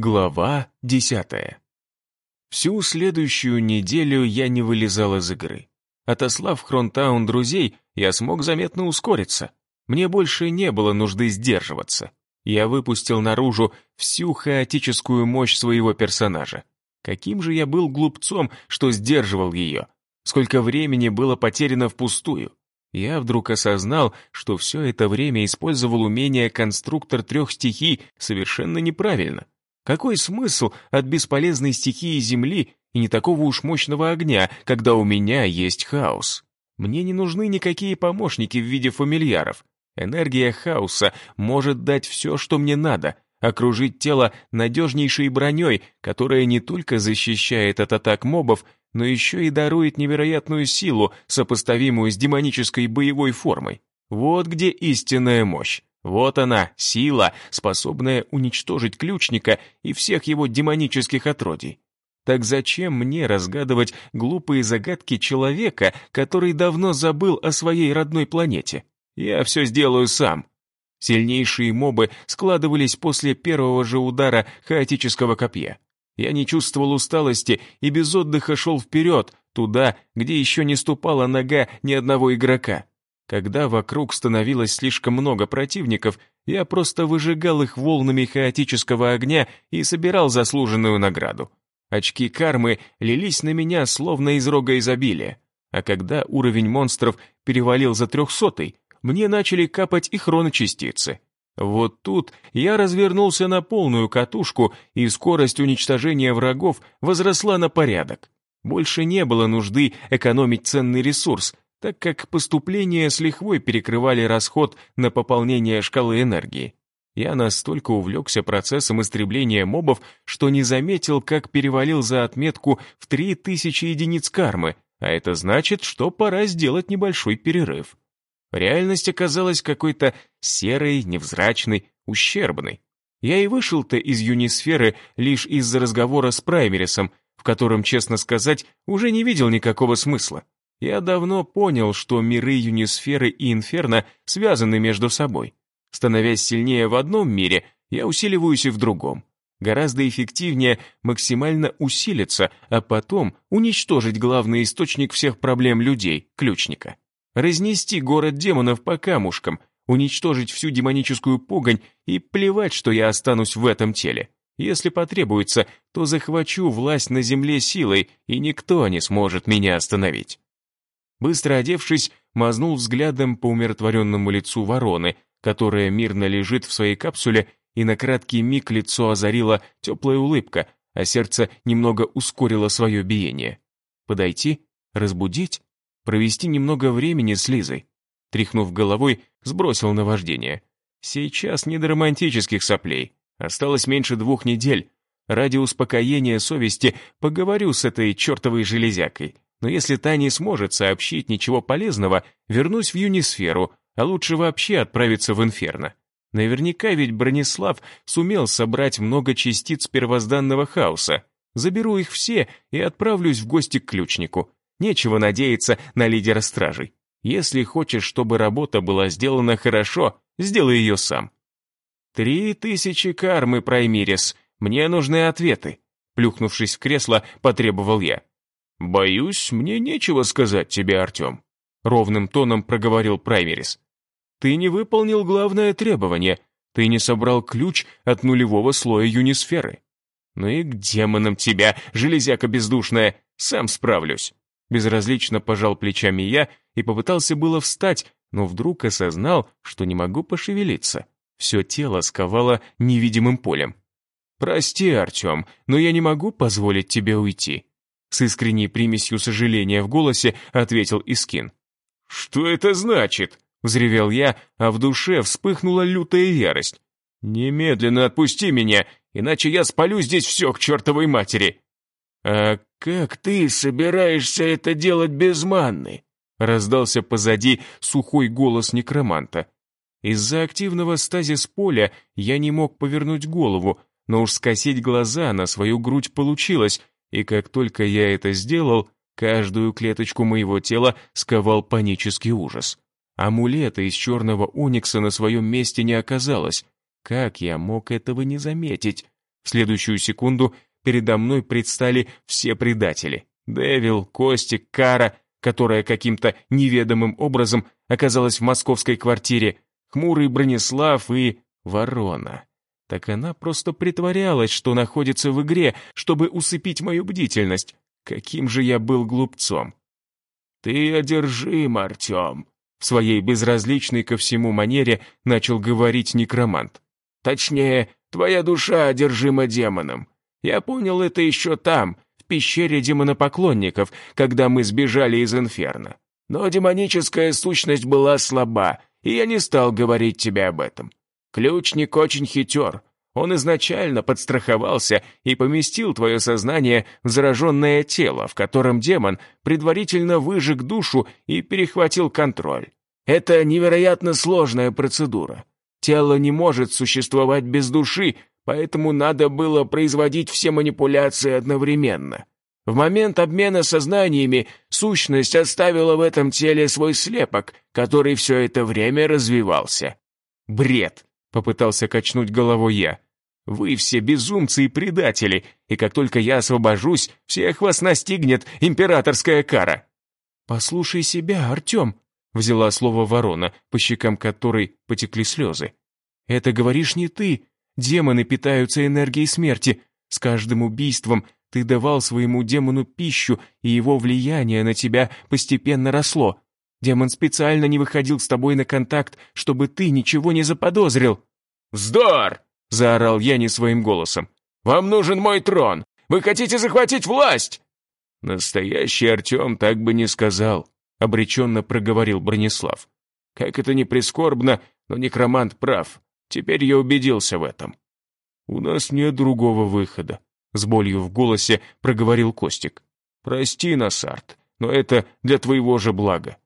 Глава десятая. Всю следующую неделю я не вылезал из игры. Отослав в Хронтаун друзей, я смог заметно ускориться. Мне больше не было нужды сдерживаться. Я выпустил наружу всю хаотическую мощь своего персонажа. Каким же я был глупцом, что сдерживал ее. Сколько времени было потеряно впустую. Я вдруг осознал, что все это время использовал умение конструктор трех стихий совершенно неправильно. Какой смысл от бесполезной стихии Земли и не такого уж мощного огня, когда у меня есть хаос? Мне не нужны никакие помощники в виде фамильяров. Энергия хаоса может дать все, что мне надо, окружить тело надежнейшей броней, которая не только защищает от атак мобов, но еще и дарует невероятную силу, сопоставимую с демонической боевой формой. Вот где истинная мощь. Вот она, сила, способная уничтожить ключника и всех его демонических отродий. Так зачем мне разгадывать глупые загадки человека, который давно забыл о своей родной планете? Я все сделаю сам. Сильнейшие мобы складывались после первого же удара хаотического копья. Я не чувствовал усталости и без отдыха шел вперед, туда, где еще не ступала нога ни одного игрока. Когда вокруг становилось слишком много противников, я просто выжигал их волнами хаотического огня и собирал заслуженную награду. Очки кармы лились на меня, словно из рога изобилия. А когда уровень монстров перевалил за трехсотый, мне начали капать и хроночастицы. Вот тут я развернулся на полную катушку, и скорость уничтожения врагов возросла на порядок. Больше не было нужды экономить ценный ресурс, так как поступления с лихвой перекрывали расход на пополнение шкалы энергии. Я настолько увлекся процессом истребления мобов, что не заметил, как перевалил за отметку в 3000 единиц кармы, а это значит, что пора сделать небольшой перерыв. Реальность оказалась какой-то серой, невзрачной, ущербной. Я и вышел-то из юнисферы лишь из-за разговора с Праймерисом, в котором, честно сказать, уже не видел никакого смысла. Я давно понял, что миры Юнисферы и Инферно связаны между собой. Становясь сильнее в одном мире, я усиливаюсь и в другом. Гораздо эффективнее максимально усилиться, а потом уничтожить главный источник всех проблем людей, ключника. Разнести город демонов по камушкам, уничтожить всю демоническую погонь и плевать, что я останусь в этом теле. Если потребуется, то захвачу власть на земле силой, и никто не сможет меня остановить. Быстро одевшись, мазнул взглядом по умиротворенному лицу вороны, которая мирно лежит в своей капсуле, и на краткий миг лицо озарила теплая улыбка, а сердце немного ускорило свое биение. Подойти? Разбудить? Провести немного времени с Лизой? Тряхнув головой, сбросил наваждение. Сейчас не до романтических соплей. Осталось меньше двух недель. Ради успокоения совести поговорю с этой чертовой железякой но если та не сможет сообщить ничего полезного, вернусь в Юнисферу, а лучше вообще отправиться в Инферно. Наверняка ведь Бронислав сумел собрать много частиц первозданного хаоса. Заберу их все и отправлюсь в гости к ключнику. Нечего надеяться на лидера стражей. Если хочешь, чтобы работа была сделана хорошо, сделай ее сам. «Три тысячи кармы, Праймирис. Мне нужны ответы», плюхнувшись в кресло, потребовал я. «Боюсь, мне нечего сказать тебе, Артем», — ровным тоном проговорил Праймерис. «Ты не выполнил главное требование. Ты не собрал ключ от нулевого слоя юнисферы. Ну и к демонам тебя, железяка бездушная, сам справлюсь». Безразлично пожал плечами я и попытался было встать, но вдруг осознал, что не могу пошевелиться. Все тело сковало невидимым полем. «Прости, Артем, но я не могу позволить тебе уйти. С искренней примесью сожаления в голосе ответил Искин. «Что это значит?» — взревел я, а в душе вспыхнула лютая ярость. «Немедленно отпусти меня, иначе я спалю здесь все к чертовой матери!» «А как ты собираешься это делать без манны?» — раздался позади сухой голос некроманта. Из-за активного стазис поля я не мог повернуть голову, но уж скосить глаза на свою грудь получилось, и как только я это сделал, каждую клеточку моего тела сковал панический ужас. Амулета из черного оникса на своем месте не оказалось. Как я мог этого не заметить? В следующую секунду передо мной предстали все предатели. Девил, Костик, Кара, которая каким-то неведомым образом оказалась в московской квартире, хмурый Бронислав и Ворона. Так она просто притворялась, что находится в игре, чтобы усыпить мою бдительность. Каким же я был глупцом. «Ты одержим, Артем», — в своей безразличной ко всему манере начал говорить некромант. «Точнее, твоя душа одержима демоном. Я понял это еще там, в пещере демонопоклонников, когда мы сбежали из инферно. Но демоническая сущность была слаба, и я не стал говорить тебе об этом. Ключник очень хитер. Он изначально подстраховался и поместил твое сознание в зараженное тело, в котором демон предварительно выжег душу и перехватил контроль. Это невероятно сложная процедура. Тело не может существовать без души, поэтому надо было производить все манипуляции одновременно. В момент обмена сознаниями сущность оставила в этом теле свой слепок, который все это время развивался. «Бред!» — попытался качнуть головой я. «Вы все безумцы и предатели, и как только я освобожусь, всех вас настигнет императорская кара». «Послушай себя, Артем», — взяла слово ворона, по щекам которой потекли слезы. «Это говоришь не ты. Демоны питаются энергией смерти. С каждым убийством ты давал своему демону пищу, и его влияние на тебя постепенно росло. Демон специально не выходил с тобой на контакт, чтобы ты ничего не заподозрил». «Вздор!» — заорал я не своим голосом. «Вам нужен мой трон! Вы хотите захватить власть!» «Настоящий Артем так бы не сказал», — обреченно проговорил Бронислав. «Как это ни прискорбно, но некромант прав. Теперь я убедился в этом». «У нас нет другого выхода», с болью в голосе проговорил Костик. «Прости нас, Арт, но это для твоего же блага».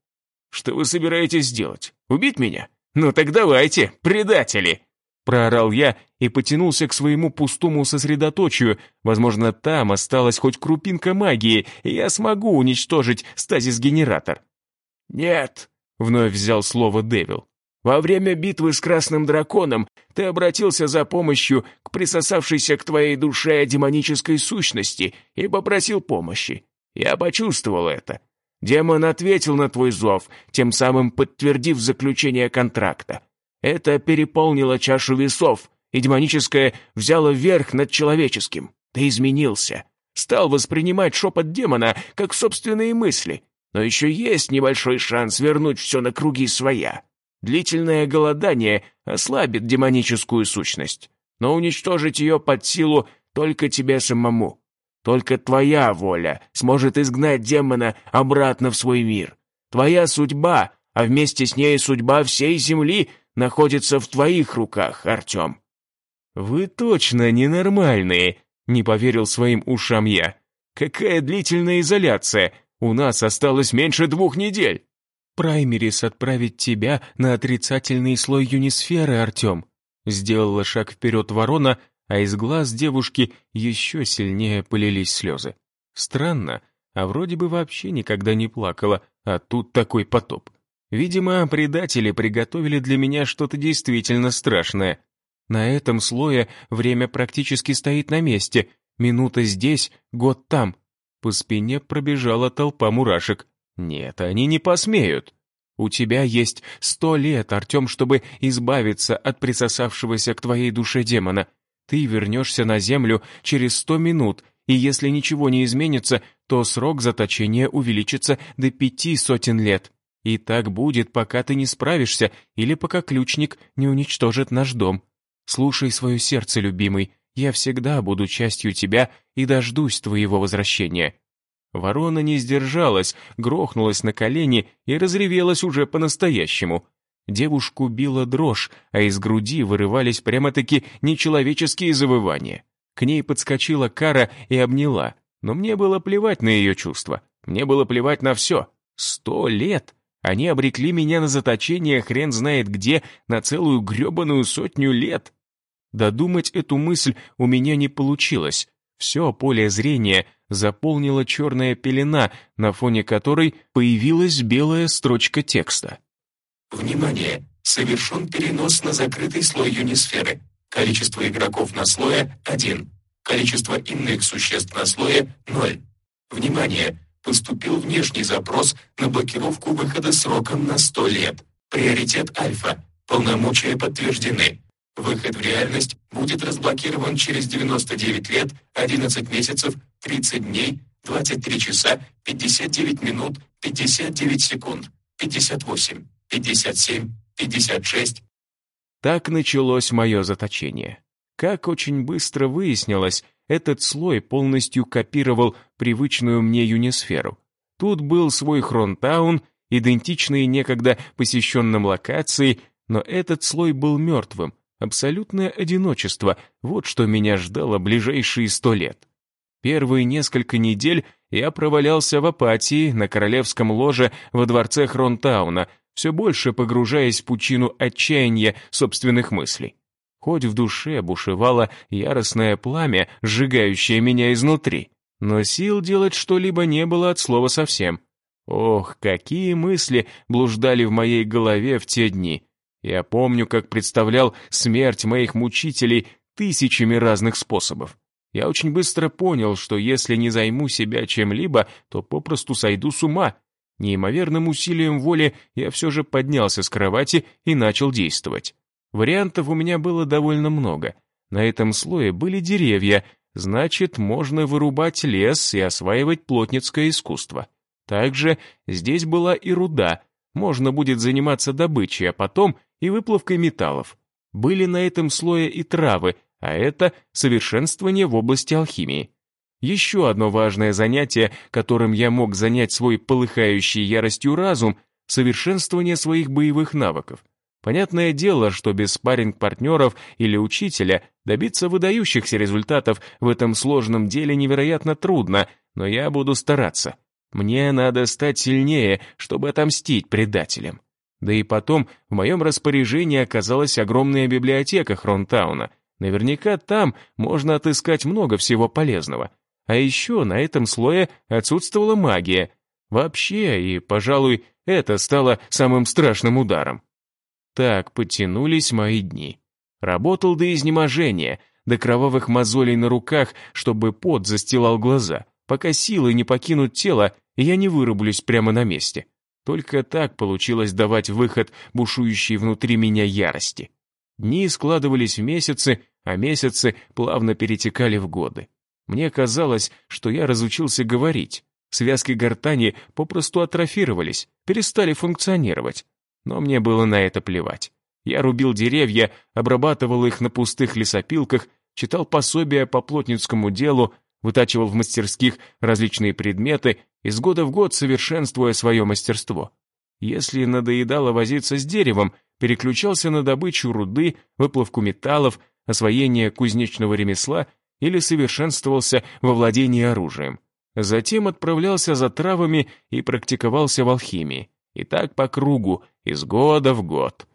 «Что вы собираетесь сделать? Убить меня? Ну так давайте, предатели!» Проорал я и потянулся к своему пустому сосредоточию. Возможно, там осталась хоть крупинка магии, и я смогу уничтожить стазис-генератор. «Нет», — вновь взял слово Девил. Во время битвы с Красным Драконом ты обратился за помощью к присосавшейся к твоей душе демонической сущности и попросил помощи. Я почувствовал это. Демон ответил на твой зов, тем самым подтвердив заключение контракта. Это переполнило чашу весов, и демоническое взяло верх над человеческим. Ты изменился. Стал воспринимать шепот демона как собственные мысли. Но еще есть небольшой шанс вернуть все на круги своя. Длительное голодание ослабит демоническую сущность, но уничтожить ее под силу только тебе самому. Только твоя воля сможет изгнать демона обратно в свой мир. Твоя судьба, а вместе с ней судьба всей земли, находится в твоих руках, Артем». «Вы точно ненормальные», — не поверил своим ушам я. «Какая длительная изоляция? У нас осталось меньше двух недель». «Праймерис отправить тебя на отрицательный слой юнисферы, Артем», сделала шаг вперед ворона, а из глаз девушки еще сильнее полились слезы. Странно, а вроде бы вообще никогда не плакала, а тут такой потоп. Видимо, предатели приготовили для меня что-то действительно страшное. На этом слое время практически стоит на месте, минута здесь, год там. По спине пробежала толпа мурашек. Нет, они не посмеют. У тебя есть сто лет, Артем, чтобы избавиться от присосавшегося к твоей душе демона. Ты вернешься на землю через сто минут, и если ничего не изменится, то срок заточения увеличится до пяти сотен лет. И так будет, пока ты не справишься или пока ключник не уничтожит наш дом. Слушай свое сердце, любимый, я всегда буду частью тебя и дождусь твоего возвращения. Ворона не сдержалась, грохнулась на колени и разревелась уже по-настоящему. Девушку била дрожь, а из груди вырывались прямо-таки нечеловеческие завывания. К ней подскочила Кара и обняла, но мне было плевать на ее чувства. Мне было плевать на все. Сто лет! Они обрекли меня на заточение хрен знает где на целую гребаную сотню лет. Додумать эту мысль у меня не получилось. Все поле зрения заполнила черная пелена, на фоне которой появилась белая строчка текста. «Внимание! Совершен перенос на закрытый слой юнисферы. Количество игроков на слое – 1. Количество иных существ на слое – 0. Внимание! Поступил внешний запрос на блокировку выхода сроком на 100 лет. Приоритет Альфа. Полномочия подтверждены. Выход в реальность будет разблокирован через 99 лет, 11 месяцев, 30 дней, 23 часа, 59 минут, 59 секунд, 58, 57, 56. Так началось мое заточение. Как очень быстро выяснилось, этот слой полностью копировал привычную мне юнисферу. Тут был свой Хронтаун, идентичный некогда посещенным локации, но этот слой был мертвым, абсолютное одиночество, вот что меня ждало ближайшие сто лет. Первые несколько недель я провалялся в апатии на королевском ложе во дворце Хронтауна, все больше погружаясь в пучину отчаяния собственных мыслей. Хоть в душе бушевало яростное пламя, сжигающее меня изнутри, но сил делать что-либо не было от слова совсем. Ох, какие мысли блуждали в моей голове в те дни. Я помню, как представлял смерть моих мучителей тысячами разных способов. Я очень быстро понял, что если не займу себя чем-либо, то попросту сойду с ума. Неимоверным усилием воли я все же поднялся с кровати и начал действовать. Вариантов у меня было довольно много. На этом слое были деревья, значит, можно вырубать лес и осваивать плотницкое искусство. Также здесь была и руда, можно будет заниматься добычей, а потом и выплавкой металлов. Были на этом слое и травы, а это совершенствование в области алхимии. Еще одно важное занятие, которым я мог занять свой полыхающий яростью разум, совершенствование своих боевых навыков. Понятное дело, что без спарринг-партнеров или учителя добиться выдающихся результатов в этом сложном деле невероятно трудно, но я буду стараться. Мне надо стать сильнее, чтобы отомстить предателям. Да и потом, в моем распоряжении оказалась огромная библиотека Хронтауна. Наверняка там можно отыскать много всего полезного. А еще на этом слое отсутствовала магия. Вообще, и, пожалуй, это стало самым страшным ударом. Так потянулись мои дни. Работал до изнеможения, до кровавых мозолей на руках, чтобы пот застилал глаза, пока силы не покинут тело, я не вырублюсь прямо на месте. Только так получилось давать выход бушующей внутри меня ярости. Дни складывались в месяцы, а месяцы плавно перетекали в годы. Мне казалось, что я разучился говорить. Связки гортани попросту атрофировались, перестали функционировать. Но мне было на это плевать. Я рубил деревья, обрабатывал их на пустых лесопилках, читал пособия по плотницкому делу, вытачивал в мастерских различные предметы, из года в год совершенствуя свое мастерство. Если надоедало возиться с деревом, переключался на добычу руды, выплавку металлов, освоение кузнечного ремесла или совершенствовался во владении оружием. Затем отправлялся за травами и практиковался в алхимии. И так по кругу, из года в год.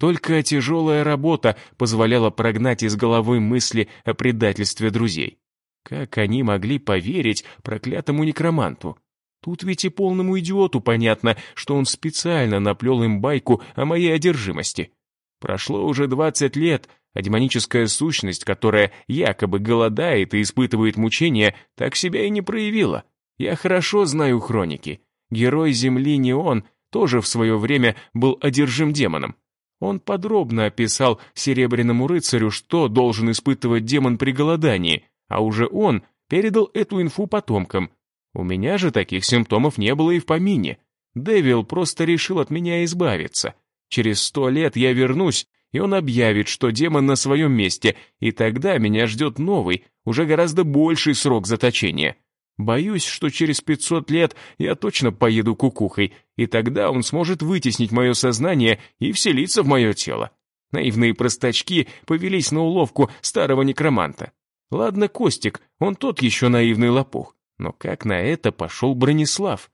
Только тяжелая работа позволяла прогнать из головы мысли о предательстве друзей. Как они могли поверить проклятому некроманту? Тут ведь и полному идиоту понятно, что он специально наплел им байку о моей одержимости. Прошло уже двадцать лет, а демоническая сущность, которая якобы голодает и испытывает мучения, так себя и не проявила. Я хорошо знаю хроники. Герой Земли не он, тоже в свое время был одержим демоном. Он подробно описал Серебряному рыцарю, что должен испытывать демон при голодании, а уже он передал эту инфу потомкам. У меня же таких симптомов не было и в помине. Дэвил просто решил от меня избавиться. Через сто лет я вернусь, и он объявит, что демон на своем месте, и тогда меня ждет новый, уже гораздо больший срок заточения. Боюсь, что через пятьсот лет я точно поеду кукухой, и тогда он сможет вытеснить мое сознание и вселиться в мое тело. Наивные простачки повелись на уловку старого некроманта. Ладно, Костик, он тот еще наивный лопух. Но как на это пошел Бронислав?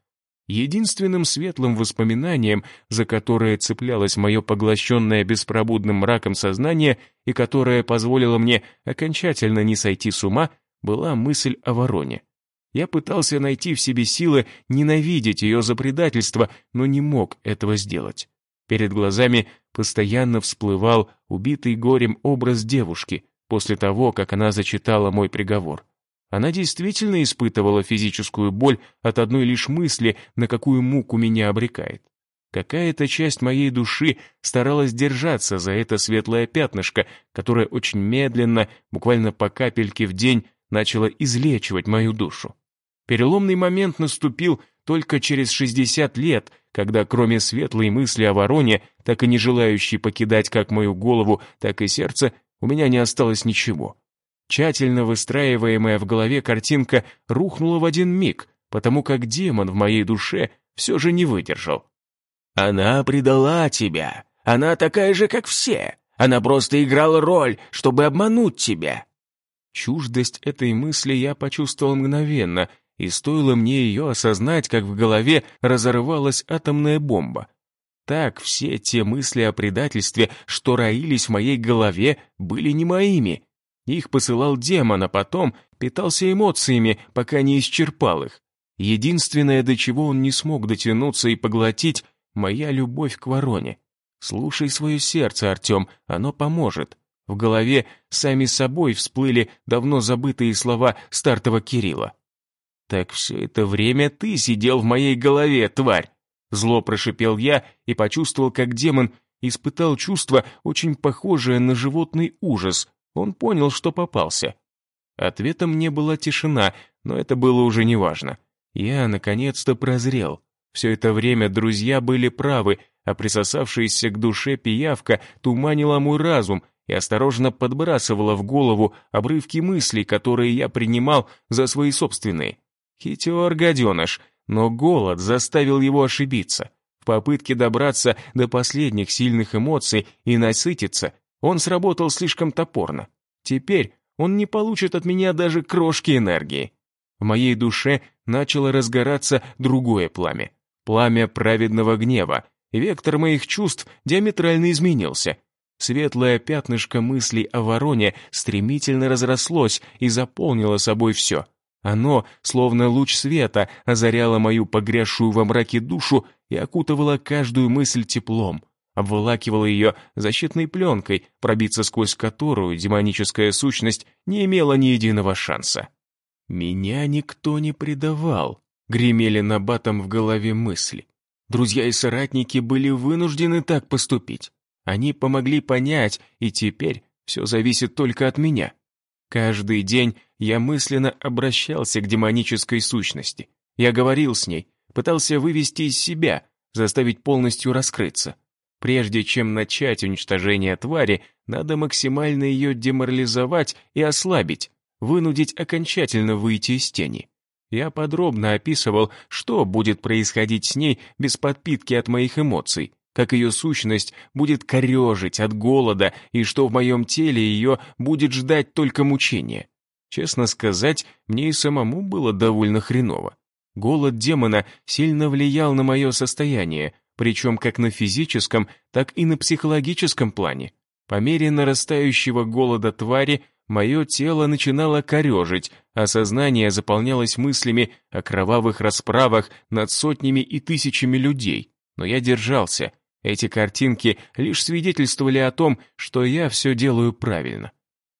Единственным светлым воспоминанием, за которое цеплялось мое поглощенное беспробудным мраком сознание и которое позволило мне окончательно не сойти с ума, была мысль о вороне. Я пытался найти в себе силы ненавидеть ее за предательство, но не мог этого сделать. Перед глазами постоянно всплывал убитый горем образ девушки после того, как она зачитала мой приговор. Она действительно испытывала физическую боль от одной лишь мысли, на какую муку меня обрекает. Какая-то часть моей души старалась держаться за это светлое пятнышко, которое очень медленно, буквально по капельке в день, начало излечивать мою душу. Переломный момент наступил только через 60 лет, когда кроме светлой мысли о вороне, так и не желающей покидать как мою голову, так и сердце, у меня не осталось ничего. Тщательно выстраиваемая в голове картинка рухнула в один миг, потому как демон в моей душе все же не выдержал. «Она предала тебя. Она такая же, как все. Она просто играла роль, чтобы обмануть тебя». Чуждость этой мысли я почувствовал мгновенно, и стоило мне ее осознать, как в голове разорвалась атомная бомба. Так все те мысли о предательстве, что роились в моей голове, были не моими. Их посылал демон, а потом питался эмоциями, пока не исчерпал их. Единственное, до чего он не смог дотянуться и поглотить, моя любовь к вороне. Слушай свое сердце, Артем, оно поможет. В голове сами собой всплыли давно забытые слова стартового Кирилла. «Так все это время ты сидел в моей голове, тварь!» Зло прошипел я и почувствовал, как демон испытал чувство, очень похожее на животный ужас. Он понял, что попался. Ответом мне была тишина, но это было уже неважно. Я наконец-то прозрел. Все это время друзья были правы, а присосавшаяся к душе пиявка туманила мой разум и осторожно подбрасывала в голову обрывки мыслей, которые я принимал за свои собственные. Хитер гаденыш, но голод заставил его ошибиться. В попытке добраться до последних сильных эмоций и насытиться, он сработал слишком топорно. Теперь он не получит от меня даже крошки энергии. В моей душе начало разгораться другое пламя. Пламя праведного гнева. Вектор моих чувств диаметрально изменился. Светлое пятнышко мыслей о вороне стремительно разрослось и заполнило собой все — оно, словно луч света, озаряло мою погрязшую во мраке душу и окутывало каждую мысль теплом, обволакивало ее защитной пленкой, пробиться сквозь которую демоническая сущность не имела ни единого шанса. «Меня никто не предавал», — гремели набатом в голове мысли. Друзья и соратники были вынуждены так поступить. Они помогли понять, и теперь все зависит только от меня. Каждый день я мысленно обращался к демонической сущности. Я говорил с ней, пытался вывести из себя, заставить полностью раскрыться. Прежде чем начать уничтожение твари, надо максимально ее деморализовать и ослабить, вынудить окончательно выйти из тени. Я подробно описывал, что будет происходить с ней без подпитки от моих эмоций, как ее сущность будет корежить от голода и что в моем теле ее будет ждать только мучение. Честно сказать, мне и самому было довольно хреново. Голод демона сильно влиял на мое состояние, причем как на физическом, так и на психологическом плане. По мере нарастающего голода твари мое тело начинало корежить, а сознание заполнялось мыслями о кровавых расправах над сотнями и тысячами людей. Но я держался, эти картинки лишь свидетельствовали о том, что я все делаю правильно.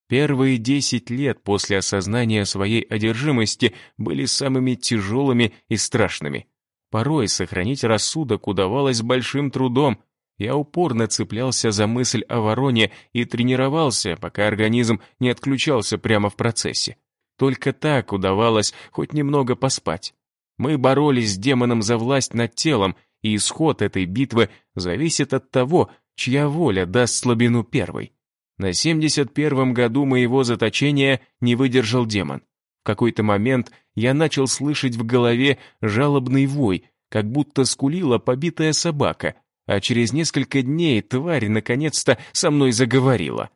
Первые десять лет после осознания своей одержимости были самыми тяжелыми и страшными. Порой сохранить рассудок удавалось большим трудом. Я упорно цеплялся за мысль о вороне и тренировался, пока организм не отключался прямо в процессе. Только так удавалось хоть немного поспать. Мы боролись с демоном за власть над телом, и исход этой битвы зависит от того, чья воля даст слабину первой. На 71-м году моего заточения не выдержал демон. В какой-то момент я начал слышать в голове жалобный вой, как будто скулила побитая собака, а через несколько дней тварь наконец-то со мной заговорила.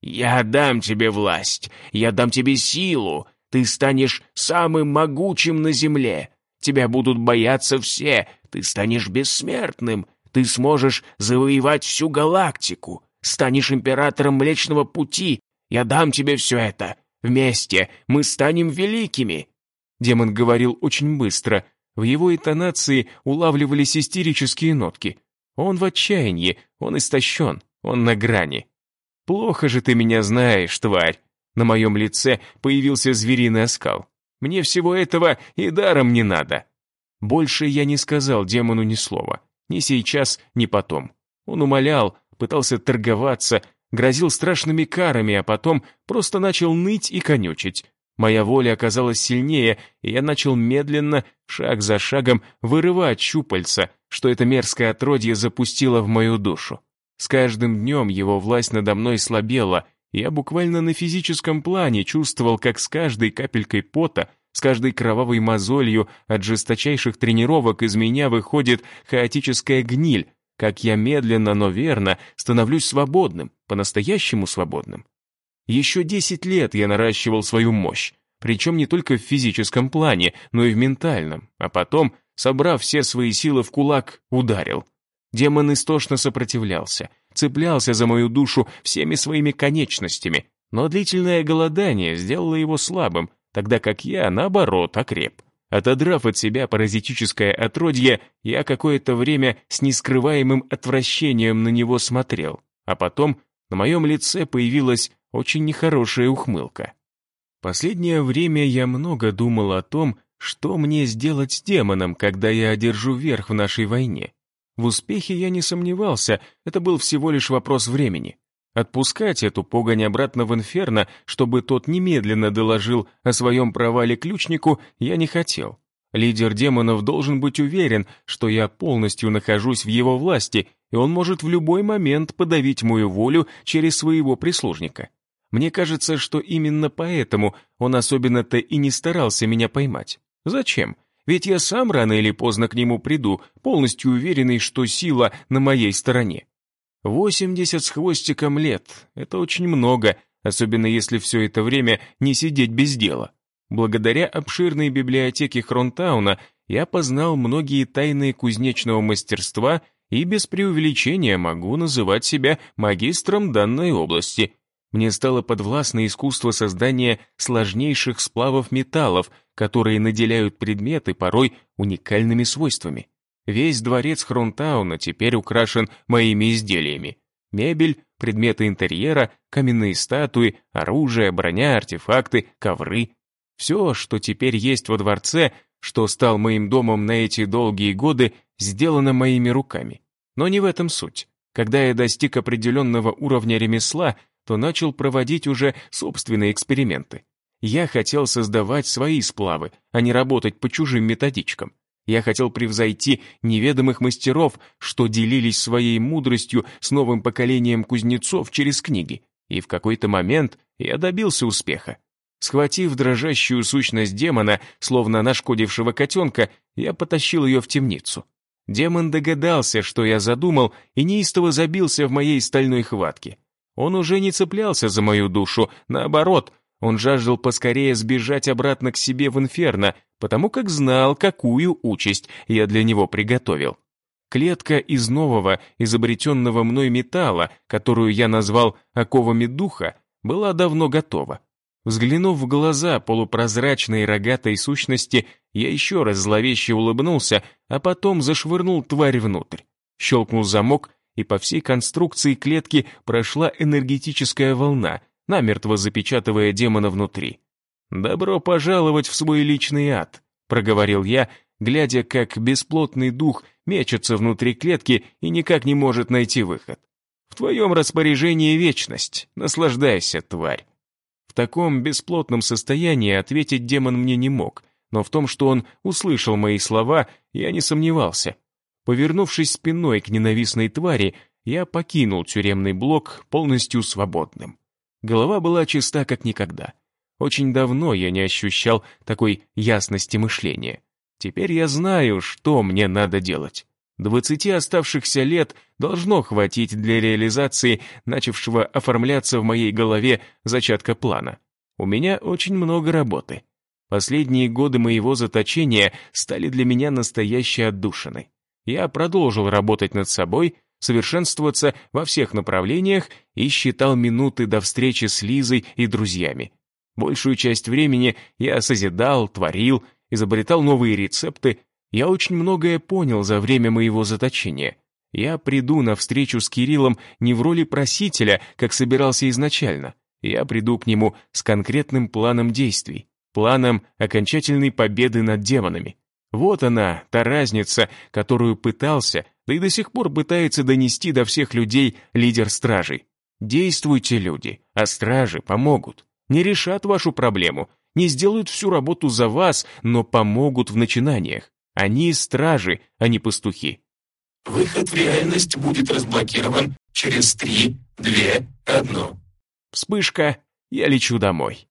«Я дам тебе власть, я дам тебе силу, ты станешь самым могучим на земле, тебя будут бояться все, ты станешь бессмертным, ты сможешь завоевать всю галактику, станешь императором Млечного Пути, я дам тебе все это. Вместе мы станем великими». Демон говорил очень быстро. В его интонации улавливались истерические нотки. Он в отчаянии, он истощен, он на грани. «Плохо же ты меня знаешь, тварь!» На моем лице появился звериный оскал. «Мне всего этого и даром не надо!» Больше я не сказал демону ни слова. Ни сейчас, ни потом. Он умолял, пытался торговаться, грозил страшными карами, а потом просто начал ныть и конючить. Моя воля оказалась сильнее, и я начал медленно, шаг за шагом, вырывать щупальца, что это мерзкое отродье запустило в мою душу. С каждым днем его власть надо мной слабела, и я буквально на физическом плане чувствовал, как с каждой капелькой пота, с каждой кровавой мозолью от жесточайших тренировок из меня выходит хаотическая гниль, как я медленно, но верно становлюсь свободным, по-настоящему свободным. Еще десять лет я наращивал свою мощь, причем не только в физическом плане, но и в ментальном, а потом, собрав все свои силы в кулак, ударил. Демон истошно сопротивлялся, цеплялся за мою душу всеми своими конечностями, но длительное голодание сделало его слабым, тогда как я, наоборот, окреп. Отодрав от себя паразитическое отродье, я какое-то время с нескрываемым отвращением на него смотрел, а потом на моем лице появилась очень нехорошая ухмылка. Последнее время я много думал о том, что мне сделать с демоном, когда я одержу верх в нашей войне. В успехе я не сомневался, это был всего лишь вопрос времени. Отпускать эту погонь обратно в инферно, чтобы тот немедленно доложил о своем провале ключнику, я не хотел. Лидер демонов должен быть уверен, что я полностью нахожусь в его власти, и он может в любой момент подавить мою волю через своего прислужника. Мне кажется, что именно поэтому он особенно-то и не старался меня поймать. Зачем? Ведь я сам рано или поздно к нему приду, полностью уверенный, что сила на моей стороне. Восемьдесят с хвостиком лет — это очень много, особенно если все это время не сидеть без дела. Благодаря обширной библиотеке Хронтауна я познал многие тайны кузнечного мастерства и без преувеличения могу называть себя магистром данной области — мне стало подвластно искусство создания сложнейших сплавов металлов, которые наделяют предметы порой уникальными свойствами. Весь дворец Хронтауна теперь украшен моими изделиями. Мебель, предметы интерьера, каменные статуи, оружие, броня, артефакты, ковры. Все, что теперь есть во дворце, что стал моим домом на эти долгие годы, сделано моими руками. Но не в этом суть. Когда я достиг определенного уровня ремесла, то начал проводить уже собственные эксперименты. Я хотел создавать свои сплавы, а не работать по чужим методичкам. Я хотел превзойти неведомых мастеров, что делились своей мудростью с новым поколением кузнецов через книги. И в какой-то момент я добился успеха. Схватив дрожащую сущность демона, словно нашкодившего котенка, я потащил ее в темницу. Демон догадался, что я задумал, и неистово забился в моей стальной хватке. Он уже не цеплялся за мою душу, наоборот, он жаждал поскорее сбежать обратно к себе в инферно, потому как знал, какую участь я для него приготовил. Клетка из нового, изобретенного мной металла, которую я назвал оковами духа, была давно готова. Взглянув в глаза полупрозрачной рогатой сущности, я еще раз зловеще улыбнулся, а потом зашвырнул тварь внутрь. Щелкнул замок, и по всей конструкции клетки прошла энергетическая волна, намертво запечатывая демона внутри. «Добро пожаловать в свой личный ад», — проговорил я, глядя, как бесплотный дух мечется внутри клетки и никак не может найти выход. «В твоем распоряжении вечность, наслаждайся, тварь». В таком бесплотном состоянии ответить демон мне не мог, но в том, что он услышал мои слова, я не сомневался. Повернувшись спиной к ненавистной твари, я покинул тюремный блок полностью свободным. Голова была чиста как никогда. Очень давно я не ощущал такой ясности мышления. Теперь я знаю, что мне надо делать. Двадцати оставшихся лет должно хватить для реализации начавшего оформляться в моей голове зачатка плана. У меня очень много работы. Последние годы моего заточения стали для меня настоящей отдушиной я продолжил работать над собой, совершенствоваться во всех направлениях и считал минуты до встречи с Лизой и друзьями. Большую часть времени я созидал, творил, изобретал новые рецепты. Я очень многое понял за время моего заточения. Я приду на встречу с Кириллом не в роли просителя, как собирался изначально. Я приду к нему с конкретным планом действий, планом окончательной победы над демонами. Вот она, та разница, которую пытался, да и до сих пор пытается донести до всех людей лидер стражей. Действуйте, люди, а стражи помогут. Не решат вашу проблему, не сделают всю работу за вас, но помогут в начинаниях. Они стражи, а не пастухи. Выход в реальность будет разблокирован через три, две, одну. Вспышка, я лечу домой.